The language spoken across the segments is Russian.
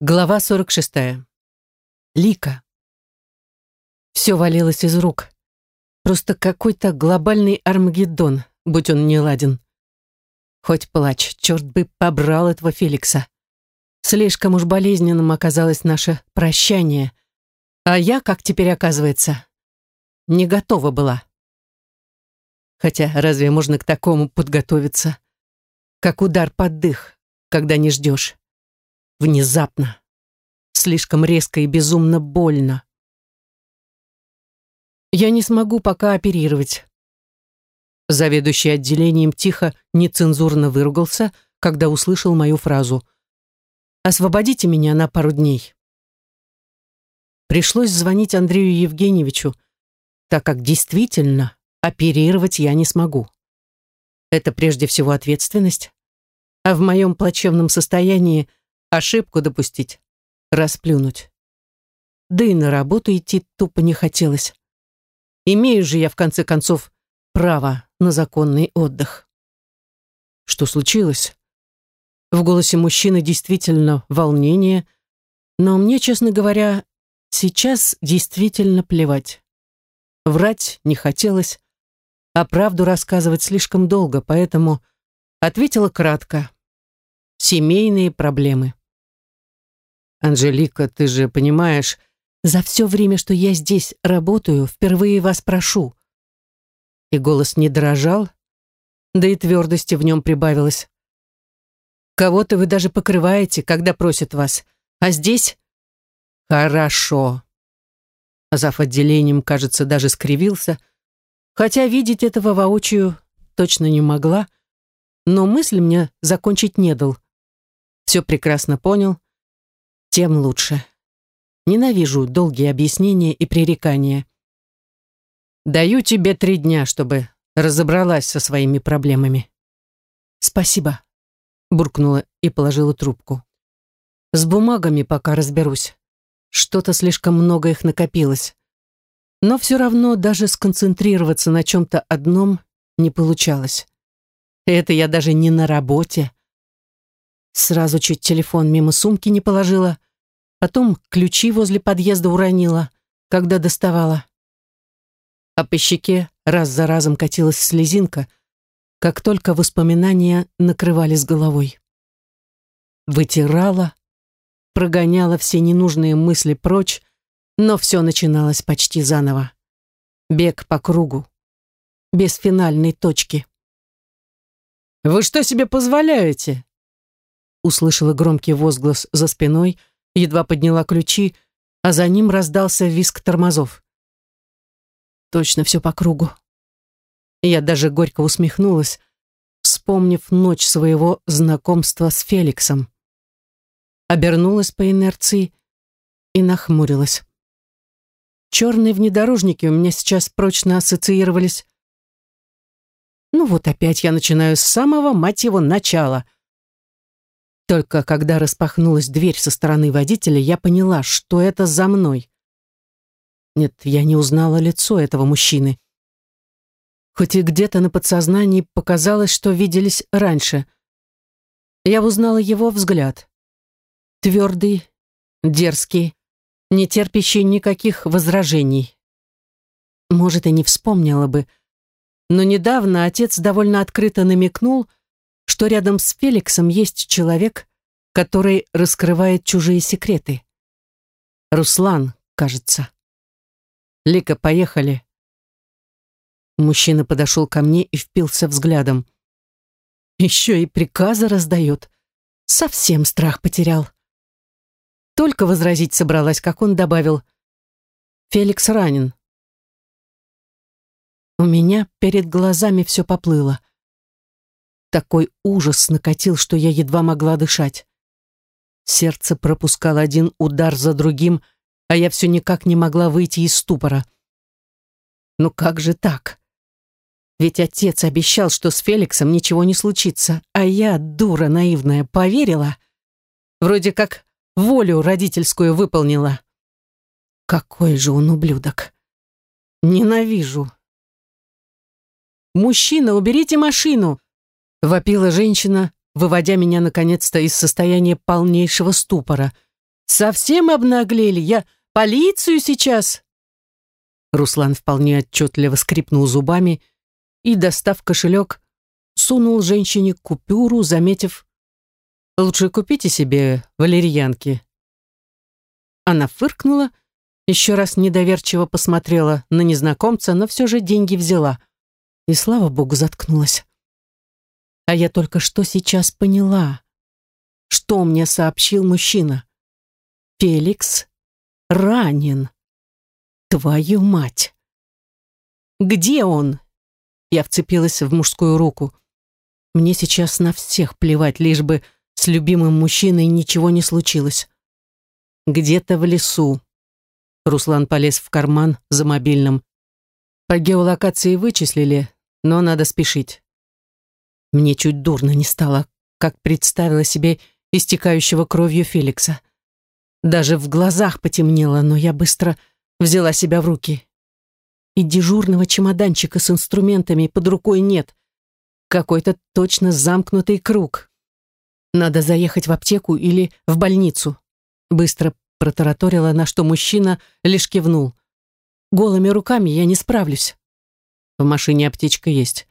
Глава 46. Лика. Все валилось из рук. Просто какой-то глобальный Армагеддон, будь он не ладен. Хоть плачь, черт бы побрал этого Феликса. Слишком уж болезненным оказалось наше прощание. А я, как теперь оказывается, не готова была. Хотя разве можно к такому подготовиться? Как удар под дых, когда не ждешь. Внезапно. Слишком резко и безумно больно. Я не смогу пока оперировать. Заведующий отделением тихо, нецензурно выругался, когда услышал мою фразу. «Освободите меня на пару дней». Пришлось звонить Андрею Евгеньевичу, так как действительно оперировать я не смогу. Это прежде всего ответственность, а в моем плачевном состоянии ошибку допустить, расплюнуть. Да и на работу идти тупо не хотелось. Имею же я, в конце концов, право на законный отдых. Что случилось? В голосе мужчины действительно волнение, но мне, честно говоря, сейчас действительно плевать. Врать не хотелось, а правду рассказывать слишком долго, поэтому ответила кратко. Семейные проблемы. «Анжелика, ты же понимаешь, за все время, что я здесь работаю, впервые вас прошу». И голос не дрожал, да и твердости в нем прибавилось. «Кого-то вы даже покрываете, когда просят вас, а здесь...» «Хорошо». Зав. отделением, кажется, даже скривился, хотя видеть этого воочию точно не могла, но мысль мне закончить не дал. Все прекрасно понял, тем лучше. Ненавижу долгие объяснения и пререкания. Даю тебе три дня, чтобы разобралась со своими проблемами. Спасибо, буркнула и положила трубку. С бумагами пока разберусь. Что-то слишком много их накопилось. Но все равно даже сконцентрироваться на чем-то одном не получалось. это я даже не на работе. Сразу чуть телефон мимо сумки не положила, Потом ключи возле подъезда уронила, когда доставала. А по щеке раз за разом катилась слезинка, как только воспоминания накрывали с головой. Вытирала, прогоняла все ненужные мысли прочь, но все начиналось почти заново. Бег по кругу, без финальной точки. «Вы что себе позволяете?» Услышала громкий возглас за спиной, едва подняла ключи, а за ним раздался визг тормозов. Точно все по кругу. Я даже горько усмехнулась, вспомнив ночь своего знакомства с Феликсом. Обернулась по инерции и нахмурилась. Черные внедорожники у меня сейчас прочно ассоциировались. Ну вот опять я начинаю с самого, мать его, начала — только когда распахнулась дверь со стороны водителя, я поняла, что это за мной. Нет, я не узнала лицо этого мужчины. Хоть и где-то на подсознании показалось, что виделись раньше. Я узнала его взгляд. Твердый, дерзкий, не терпящий никаких возражений. Может, и не вспомнила бы, но недавно отец довольно открыто намекнул, что рядом с Феликсом есть человек, который раскрывает чужие секреты. Руслан, кажется. Лика, поехали. Мужчина подошел ко мне и впился взглядом. Еще и приказы раздает. Совсем страх потерял. Только возразить собралась, как он добавил. Феликс ранен. У меня перед глазами все поплыло. Такой ужас накатил, что я едва могла дышать. Сердце пропускало один удар за другим, а я все никак не могла выйти из ступора. Ну как же так? Ведь отец обещал, что с Феликсом ничего не случится, а я, дура наивная, поверила. Вроде как волю родительскую выполнила. Какой же он ублюдок. Ненавижу. «Мужчина, уберите машину!» Вопила женщина, выводя меня наконец-то из состояния полнейшего ступора. Совсем обнаглели? Я полицию сейчас!» Руслан вполне отчетливо скрипнул зубами и, достав кошелек, сунул женщине купюру, заметив «Лучше купите себе валерьянки». Она фыркнула, еще раз недоверчиво посмотрела на незнакомца, но все же деньги взяла. И, слава богу, заткнулась. А я только что сейчас поняла, что мне сообщил мужчина. Феликс ранен. Твою мать! Где он? Я вцепилась в мужскую руку. Мне сейчас на всех плевать, лишь бы с любимым мужчиной ничего не случилось. Где-то в лесу. Руслан полез в карман за мобильным. По геолокации вычислили, но надо спешить. Мне чуть дурно не стало, как представила себе истекающего кровью Феликса. Даже в глазах потемнело, но я быстро взяла себя в руки. И дежурного чемоданчика с инструментами под рукой нет. Какой-то точно замкнутый круг. Надо заехать в аптеку или в больницу. Быстро протараторила, на что мужчина лишь кивнул. Голыми руками я не справлюсь. В машине аптечка есть.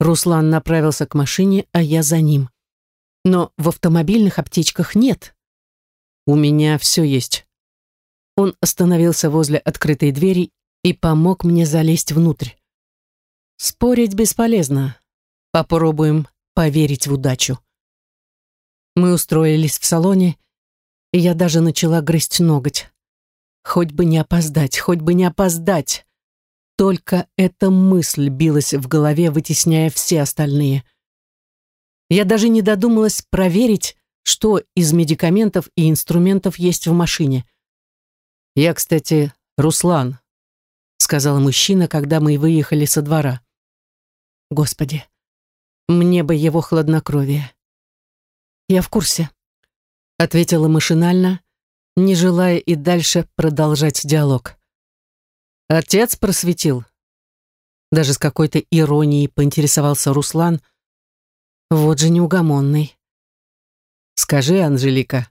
Руслан направился к машине, а я за ним. Но в автомобильных аптечках нет. У меня все есть. Он остановился возле открытой двери и помог мне залезть внутрь. Спорить бесполезно. Попробуем поверить в удачу. Мы устроились в салоне, и я даже начала грызть ноготь. Хоть бы не опоздать, хоть бы не опоздать. Только эта мысль билась в голове, вытесняя все остальные. Я даже не додумалась проверить, что из медикаментов и инструментов есть в машине. «Я, кстати, Руслан», — сказал мужчина, когда мы выехали со двора. «Господи, мне бы его хладнокровие». «Я в курсе», — ответила машинально, не желая и дальше продолжать диалог. Отец просветил. Даже с какой-то иронией поинтересовался Руслан. Вот же неугомонный. Скажи, Анжелика,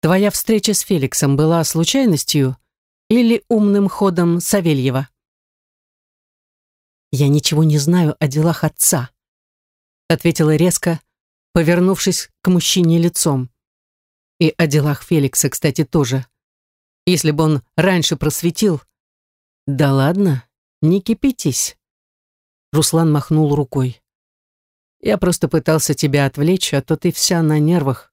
твоя встреча с Феликсом была случайностью или умным ходом Савельева? Я ничего не знаю о делах отца, ответила резко, повернувшись к мужчине лицом. И о делах Феликса, кстати, тоже. Если бы он раньше просветил, «Да ладно, не кипятись». Руслан махнул рукой. «Я просто пытался тебя отвлечь, а то ты вся на нервах.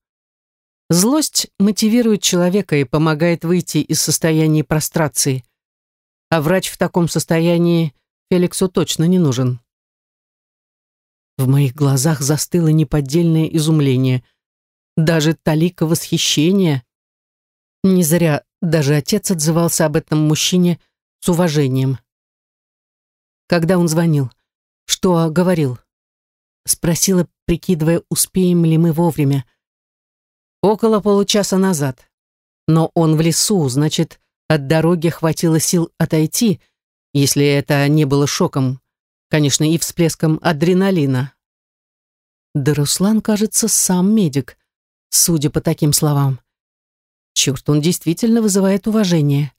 Злость мотивирует человека и помогает выйти из состояния прострации. А врач в таком состоянии Феликсу точно не нужен». В моих глазах застыло неподдельное изумление. Даже талика восхищения. Не зря даже отец отзывался об этом мужчине с уважением. Когда он звонил? Что говорил? Спросила, прикидывая, успеем ли мы вовремя. Около получаса назад. Но он в лесу, значит, от дороги хватило сил отойти, если это не было шоком, конечно, и всплеском адреналина. Да Руслан, кажется, сам медик, судя по таким словам. Черт, он действительно вызывает уважение.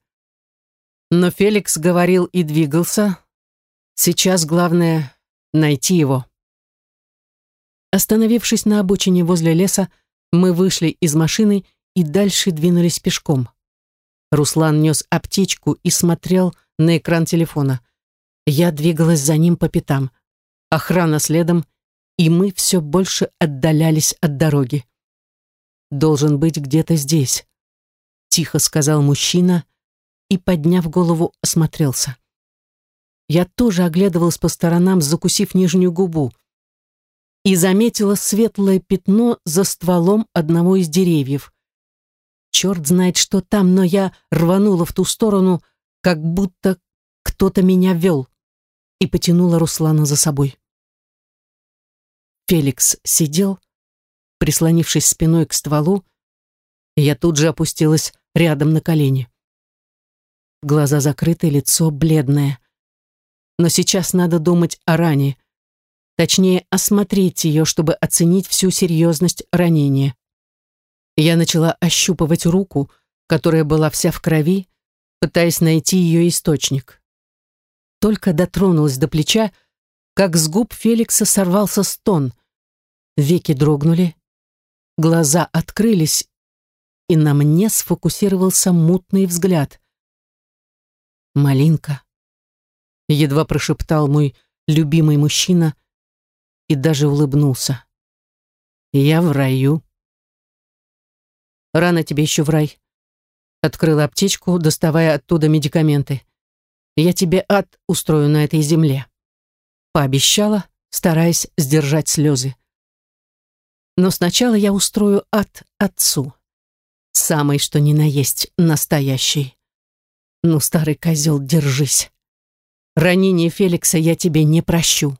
Но Феликс говорил и двигался. Сейчас главное — найти его. Остановившись на обочине возле леса, мы вышли из машины и дальше двинулись пешком. Руслан нес аптечку и смотрел на экран телефона. Я двигалась за ним по пятам. Охрана следом, и мы все больше отдалялись от дороги. «Должен быть где-то здесь», — тихо сказал мужчина, — и, подняв голову, осмотрелся. Я тоже оглядывалась по сторонам, закусив нижнюю губу, и заметила светлое пятно за стволом одного из деревьев. Черт знает, что там, но я рванула в ту сторону, как будто кто-то меня вел, и потянула Руслана за собой. Феликс сидел, прислонившись спиной к стволу, и я тут же опустилась рядом на колени. Глаза закрыты, лицо бледное. Но сейчас надо думать о ране. Точнее, осмотреть ее, чтобы оценить всю серьезность ранения. Я начала ощупывать руку, которая была вся в крови, пытаясь найти ее источник. Только дотронулась до плеча, как с губ Феликса сорвался стон. Веки дрогнули, глаза открылись, и на мне сфокусировался мутный взгляд. «Малинка», — едва прошептал мой любимый мужчина и даже улыбнулся. «Я в раю». «Рано тебе еще в рай», — открыла аптечку, доставая оттуда медикаменты. «Я тебе ад устрою на этой земле», — пообещала, стараясь сдержать слезы. «Но сначала я устрою ад отцу, самый что ни на есть настоящий. Ну, старый козел, держись. Ранение Феликса я тебе не прощу».